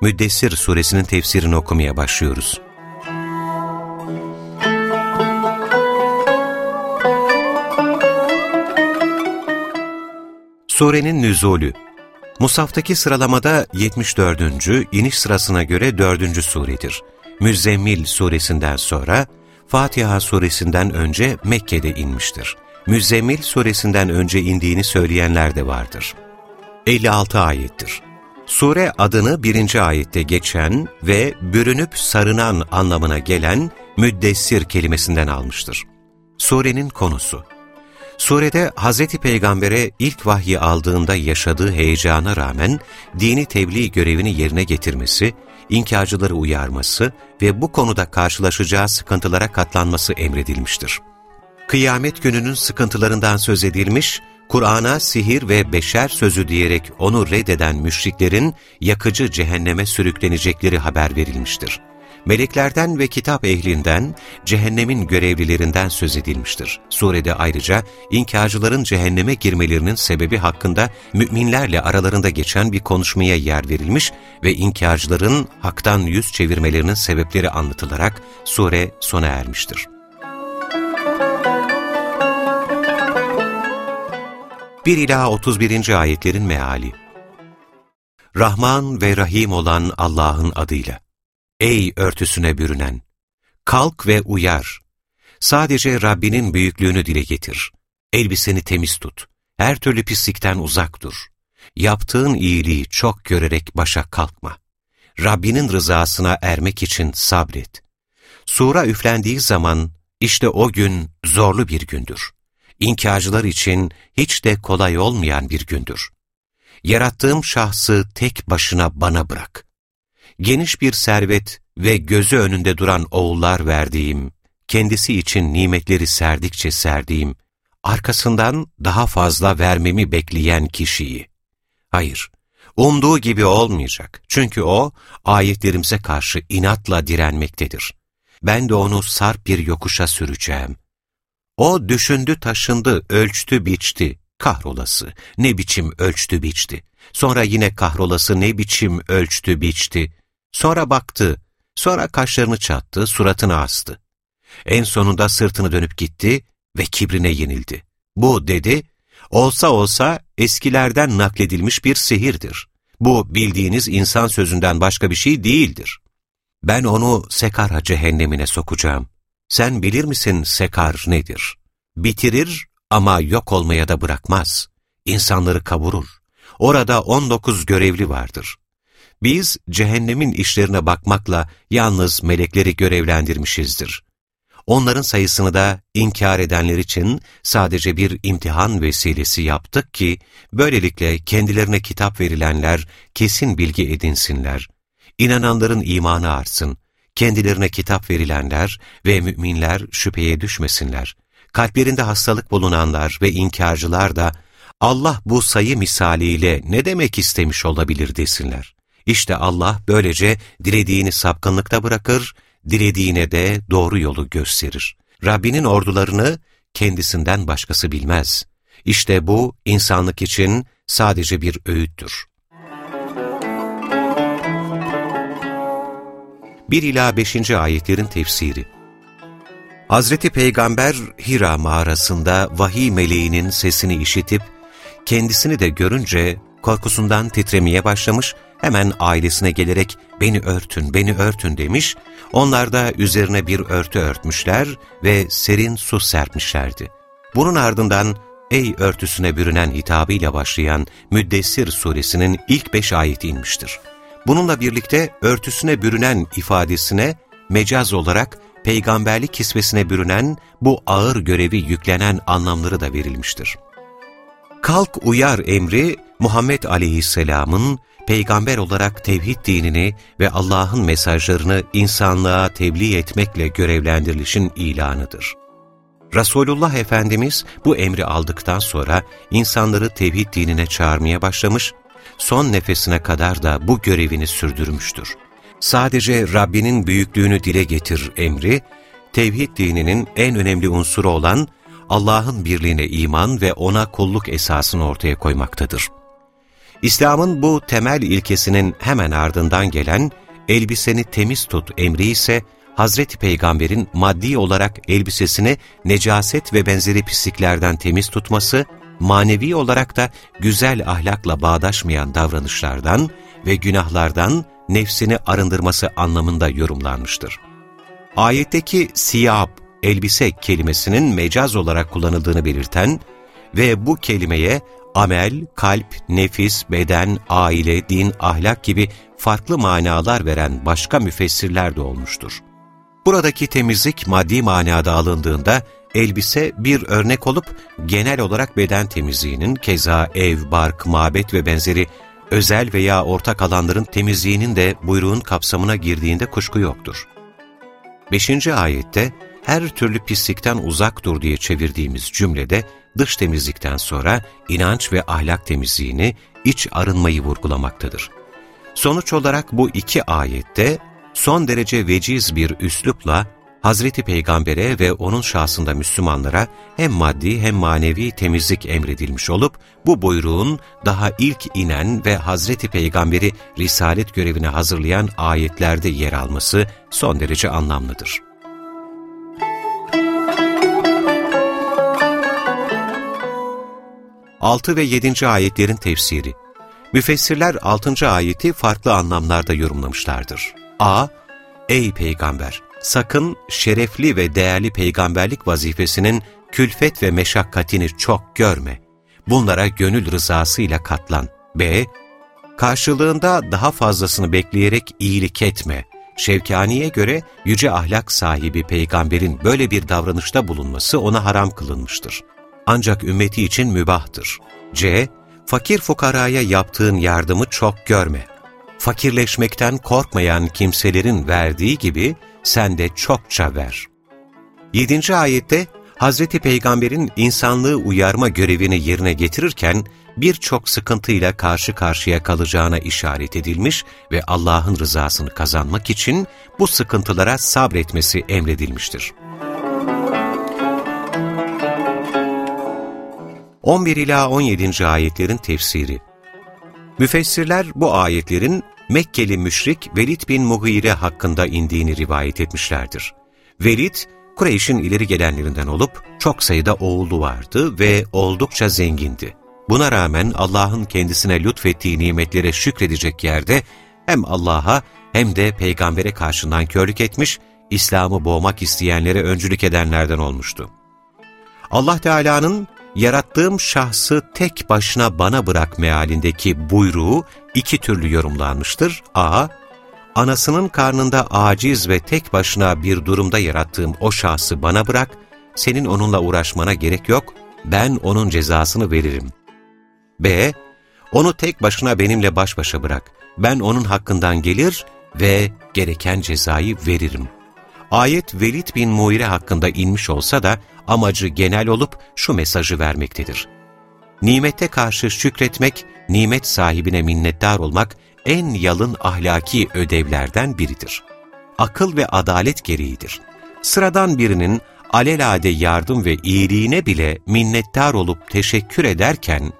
Müddessir suresinin tefsirini okumaya başlıyoruz. Surenin nüzulü Musaftaki sıralamada 74. iniş sırasına göre 4. suredir. Müzzemmil suresinden sonra Fatiha suresinden önce Mekke'de inmiştir. Müzzemmil suresinden önce indiğini söyleyenler de vardır. 56 ayettir. Sure adını birinci ayette geçen ve bürünüp sarınan anlamına gelen müddessir kelimesinden almıştır. Surenin konusu Surede Hz. Peygamber'e ilk vahyi aldığında yaşadığı heyecana rağmen dini tebliğ görevini yerine getirmesi, inkarcıları uyarması ve bu konuda karşılaşacağı sıkıntılara katlanması emredilmiştir. Kıyamet gününün sıkıntılarından söz edilmiş, Kur'an'a sihir ve beşer sözü diyerek onu reddeden müşriklerin yakıcı cehenneme sürüklenecekleri haber verilmiştir. Meleklerden ve kitap ehlinden, cehennemin görevlilerinden söz edilmiştir. Surede ayrıca inkarcıların cehenneme girmelerinin sebebi hakkında müminlerle aralarında geçen bir konuşmaya yer verilmiş ve inkarcıların haktan yüz çevirmelerinin sebepleri anlatılarak sure sona ermiştir. 1 ila 31. ayetlerin meali. Rahman ve Rahim olan Allah'ın adıyla. Ey örtüsüne bürünen! Kalk ve uyar. Sadece Rabbinin büyüklüğünü dile getir. Elbiseni temiz tut. Her türlü pislikten uzak dur. Yaptığın iyiliği çok görerek başa kalkma. Rabbinin rızasına ermek için sabret. Sura üflendiği zaman işte o gün zorlu bir gündür inkarcılar için hiç de kolay olmayan bir gündür. Yarattığım şahsı tek başına bana bırak. Geniş bir servet ve gözü önünde duran oğullar verdiğim, kendisi için nimetleri serdikçe serdiğim, arkasından daha fazla vermemi bekleyen kişiyi. Hayır, umduğu gibi olmayacak. Çünkü o, ayetlerimize karşı inatla direnmektedir. Ben de onu sarp bir yokuşa süreceğim. O düşündü taşındı, ölçtü biçti. Kahrolası, ne biçim ölçtü biçti. Sonra yine kahrolası ne biçim ölçtü biçti. Sonra baktı, sonra kaşlarını çattı, suratını astı. En sonunda sırtını dönüp gitti ve kibrine yenildi. Bu dedi, olsa olsa eskilerden nakledilmiş bir sihirdir. Bu bildiğiniz insan sözünden başka bir şey değildir. Ben onu Sekara cehennemine sokacağım. Sen bilir misin sekar nedir? Bitirir ama yok olmaya da bırakmaz. İnsanları kavurur. Orada 19 görevli vardır. Biz cehennemin işlerine bakmakla yalnız melekleri görevlendirmişizdir. Onların sayısını da inkar edenler için sadece bir imtihan vesilesi yaptık ki, böylelikle kendilerine kitap verilenler kesin bilgi edinsinler. İnananların imanı artsın, kendilerine kitap verilenler ve müminler şüpheye düşmesinler. Kalplerinde hastalık bulunanlar ve inkarcılar da Allah bu sayı misaliyle ne demek istemiş olabilir desinler. İşte Allah böylece dilediğini sapkınlıkta bırakır, dilediğine de doğru yolu gösterir. Rabbinin ordularını kendisinden başkası bilmez. İşte bu insanlık için sadece bir öğüttür. 1 ila 5. ayetlerin tefsiri. Hazreti Peygamber Hira mağarasında vahiy meleğinin sesini işitip kendisini de görünce korkusundan titremeye başlamış, hemen ailesine gelerek beni örtün, beni örtün demiş, onlar da üzerine bir örtü örtmüşler ve serin su serpmişlerdi. Bunun ardından ey örtüsüne bürünen hitabıyla başlayan Müddessir suresinin ilk beş ayeti inmiştir. Bununla birlikte örtüsüne bürünen ifadesine mecaz olarak peygamberlik kisvesine bürünen bu ağır görevi yüklenen anlamları da verilmiştir. Kalk uyar emri Muhammed Aleyhisselam'ın peygamber olarak tevhid dinini ve Allah'ın mesajlarını insanlığa tebliğ etmekle görevlendirilişin ilanıdır. Resulullah Efendimiz bu emri aldıktan sonra insanları tevhid dinine çağırmaya başlamış, son nefesine kadar da bu görevini sürdürmüştür. Sadece Rabbinin büyüklüğünü dile getir emri, tevhid dininin en önemli unsuru olan Allah'ın birliğine iman ve ona kulluk esasını ortaya koymaktadır. İslam'ın bu temel ilkesinin hemen ardından gelen elbiseni temiz tut emri ise Hazreti Peygamber'in maddi olarak elbisesini necaset ve benzeri pisliklerden temiz tutması, manevi olarak da güzel ahlakla bağdaşmayan davranışlardan ve günahlardan nefsini arındırması anlamında yorumlanmıştır. Ayetteki siyab, elbise kelimesinin mecaz olarak kullanıldığını belirten ve bu kelimeye amel, kalp, nefis, beden, aile, din, ahlak gibi farklı manalar veren başka müfessirler de olmuştur. Buradaki temizlik maddi manada alındığında elbise bir örnek olup genel olarak beden temizliğinin keza ev, bark, mabet ve benzeri özel veya ortak alanların temizliğinin de buyruğun kapsamına girdiğinde kuşku yoktur. 5. ayette her türlü pislikten uzak dur diye çevirdiğimiz cümlede dış temizlikten sonra inanç ve ahlak temizliğini, iç arınmayı vurgulamaktadır. Sonuç olarak bu iki ayette son derece veciz bir üslupla Hazreti Peygamber'e ve onun şahsında Müslümanlara hem maddi hem manevi temizlik emredilmiş olup, bu buyruğun daha ilk inen ve Hazreti Peygamber'i risalet görevine hazırlayan ayetlerde yer alması son derece anlamlıdır. 6 ve 7. ayetlerin tefsiri Müfessirler 6. ayeti farklı anlamlarda yorumlamışlardır. A. Ey Peygamber! Sakın şerefli ve değerli peygamberlik vazifesinin külfet ve meşakkatini çok görme. Bunlara gönül rızasıyla katlan. B. Karşılığında daha fazlasını bekleyerek iyilik etme. Şevkani'ye göre yüce ahlak sahibi peygamberin böyle bir davranışta bulunması ona haram kılınmıştır ancak ümmeti için mübahtır. C. Fakir fukaraya yaptığın yardımı çok görme. Fakirleşmekten korkmayan kimselerin verdiği gibi sen de çokça ver. 7. ayette Hz. Peygamber'in insanlığı uyarma görevini yerine getirirken birçok sıkıntıyla karşı karşıya kalacağına işaret edilmiş ve Allah'ın rızasını kazanmak için bu sıkıntılara sabretmesi emredilmiştir. 11 ila 17. ayetlerin tefsiri. Müfessirler bu ayetlerin Mekkeli müşrik Velid bin Mughire hakkında indiğini rivayet etmişlerdir. Velid, Kureyş'in ileri gelenlerinden olup çok sayıda oğlu vardı ve oldukça zengindi. Buna rağmen Allah'ın kendisine lütfettiği nimetlere şükredecek yerde hem Allah'a hem de peygambere karşından körlük etmiş, İslam'ı boğmak isteyenlere öncülük edenlerden olmuştu. Allah Teala'nın yarattığım şahsı tek başına bana bırak mealindeki buyruğu iki türlü yorumlanmıştır. A. Anasının karnında aciz ve tek başına bir durumda yarattığım o şahsı bana bırak, senin onunla uğraşmana gerek yok, ben onun cezasını veririm. B. Onu tek başına benimle baş başa bırak, ben onun hakkından gelir ve gereken cezayı veririm. Ayet Velid bin Muire hakkında inmiş olsa da amacı genel olup şu mesajı vermektedir. Nimete karşı şükretmek, nimet sahibine minnettar olmak en yalın ahlaki ödevlerden biridir. Akıl ve adalet gereğidir. Sıradan birinin alelade yardım ve iyiliğine bile minnettar olup teşekkür ederken,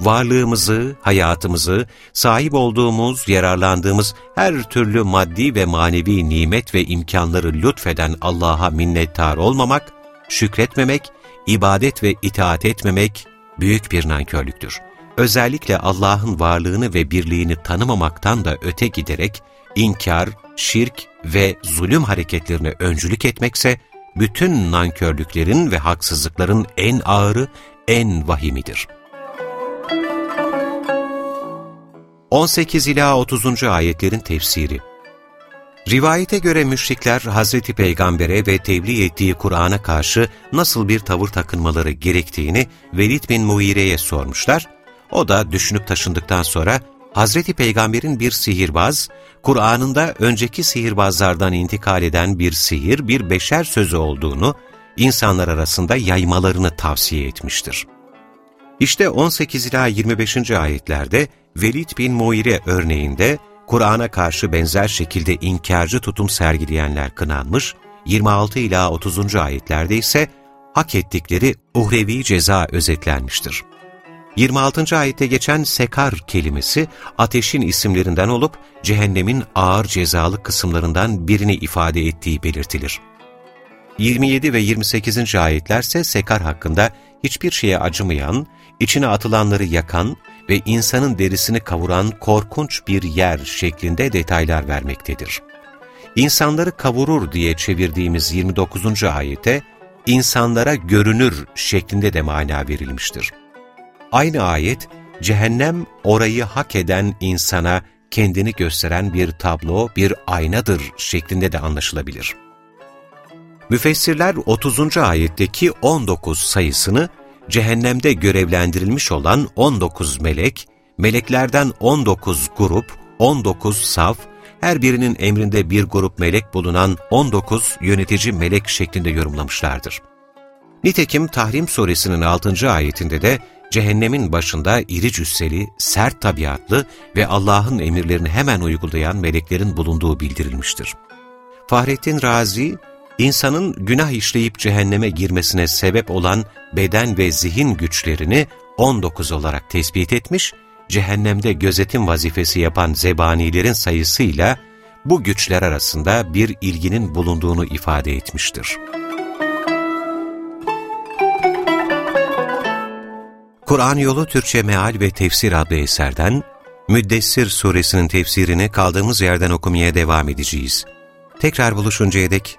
varlığımızı, hayatımızı, sahip olduğumuz, yararlandığımız her türlü maddi ve manevi nimet ve imkanları lütfeden Allah'a minnettar olmamak, şükretmemek, ibadet ve itaat etmemek büyük bir nankörlüktür. Özellikle Allah'ın varlığını ve birliğini tanımamaktan da öte giderek inkar, şirk ve zulüm hareketlerine öncülük etmekse, bütün nankörlüklerin ve haksızlıkların en ağırı, en vahimidir. 18 ila 30. ayetlerin tefsiri Rivayete göre müşrikler Hazreti Peygamber'e ve tebliğ ettiği Kur'an'a karşı nasıl bir tavır takınmaları gerektiğini Velid bin Muire'ye sormuşlar. O da düşünüp taşındıktan sonra Hazreti Peygamber'in bir sihirbaz, Kur'an'ında önceki sihirbazlardan intikal eden bir sihir, bir beşer sözü olduğunu, insanlar arasında yaymalarını tavsiye etmiştir. İşte 18 ila 25. ayetlerde Velid bin Muire örneğinde Kur'an'a karşı benzer şekilde inkarcı tutum sergileyenler kınanmış, 26 ila 30. ayetlerde ise hak ettikleri uhrevi ceza özetlenmiştir. 26. ayette geçen sekar kelimesi ateşin isimlerinden olup cehennemin ağır cezalı kısımlarından birini ifade ettiği belirtilir. 27 ve 28. ayetlerse sekar hakkında hiçbir şeye acımayan, içine atılanları yakan ve insanın derisini kavuran korkunç bir yer şeklinde detaylar vermektedir. İnsanları kavurur diye çevirdiğimiz 29. ayete, insanlara görünür şeklinde de mana verilmiştir. Aynı ayet, cehennem orayı hak eden insana kendini gösteren bir tablo, bir aynadır şeklinde de anlaşılabilir. Müfessirler 30. ayetteki 19 sayısını cehennemde görevlendirilmiş olan 19 melek, meleklerden 19 grup, 19 saf, her birinin emrinde bir grup melek bulunan 19 yönetici melek şeklinde yorumlamışlardır. Nitekim Tahrim suresinin 6. ayetinde de cehennemin başında iri cüsseli, sert tabiatlı ve Allah'ın emirlerini hemen uygulayan meleklerin bulunduğu bildirilmiştir. Fahrettin Razi, insanın günah işleyip cehenneme girmesine sebep olan beden ve zihin güçlerini 19 olarak tespit etmiş, cehennemde gözetim vazifesi yapan zebanilerin sayısıyla bu güçler arasında bir ilginin bulunduğunu ifade etmiştir. Kur'an Yolu Türkçe Meal ve Tefsir adlı eserden Müddessir suresinin tefsirini kaldığımız yerden okumaya devam edeceğiz. Tekrar buluşuncaya dek